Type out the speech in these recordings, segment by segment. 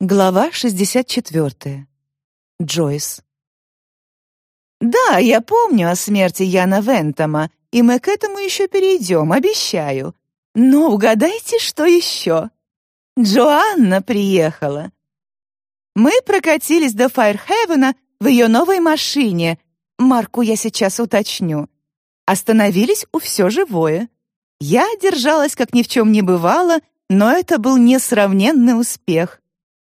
Глава 64. Джойс. «Да, я помню о смерти Яна Вентома, и мы к этому еще перейдем, обещаю. Но угадайте, что еще? Джоанна приехала. Мы прокатились до Файрхевена в ее новой машине. Марку я сейчас уточню. Остановились у «Все живое». Я держалась, как ни в чем не бывало, но это был несравненный успех.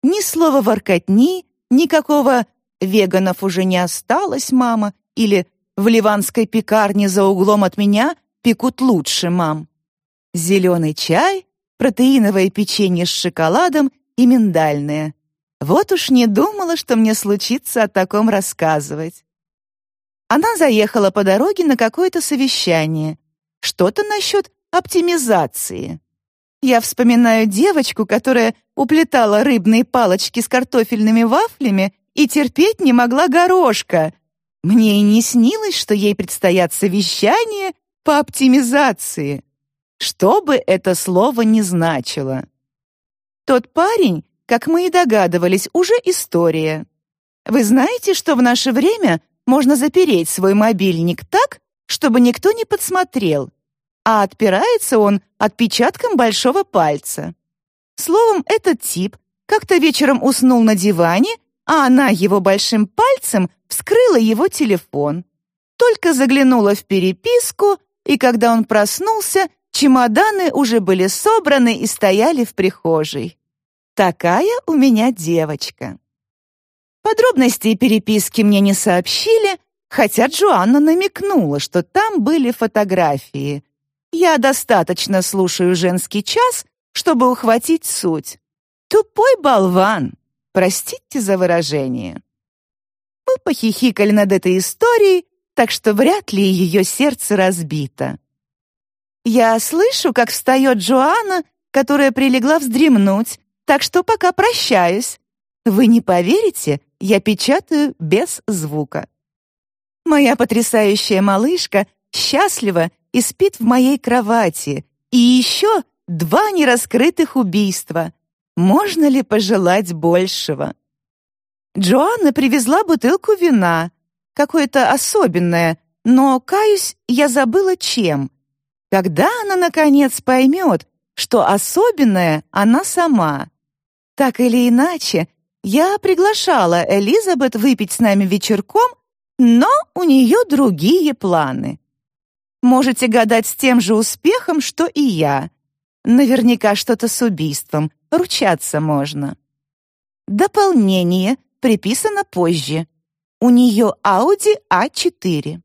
Ни слова воркотни, никакого «веганов уже не осталось, мама» или «в ливанской пекарне за углом от меня пекут лучше, мам». Зеленый чай, протеиновое печенье с шоколадом и миндальное. Вот уж не думала, что мне случится о таком рассказывать. Она заехала по дороге на какое-то совещание. Что-то насчет оптимизации. Я вспоминаю девочку, которая уплетала рыбные палочки с картофельными вафлями и терпеть не могла горошка. Мне и не снилось, что ей предстоят совещания по оптимизации. Что бы это слово ни значило. Тот парень, как мы и догадывались, уже история. Вы знаете, что в наше время можно запереть свой мобильник так, чтобы никто не подсмотрел, а отпирается он отпечатком большого пальца. Словом, этот тип как-то вечером уснул на диване, а она его большим пальцем вскрыла его телефон. Только заглянула в переписку, и когда он проснулся, чемоданы уже были собраны и стояли в прихожей. Такая у меня девочка. Подробностей переписки мне не сообщили, хотя Джоанна намекнула, что там были фотографии. Я достаточно слушаю женский час, чтобы ухватить суть. Тупой болван. Простите за выражение. Мы похихикали над этой историей, так что вряд ли ее сердце разбито. Я слышу, как встает Джоанна, которая прилегла вздремнуть, так что пока прощаюсь. Вы не поверите, я печатаю без звука. Моя потрясающая малышка счастлива и спит в моей кровати. И еще два нераскрытых убийства. Можно ли пожелать большего? Джоанна привезла бутылку вина, какое-то особенное, но, каюсь, я забыла чем. Когда она, наконец, поймет, что особенное она сама? Так или иначе, я приглашала Элизабет выпить с нами вечерком, но у нее другие планы. Можете гадать с тем же успехом, что и я. Наверняка что-то с убийством, ручаться можно. Дополнение приписано позже. У нее Audi A4.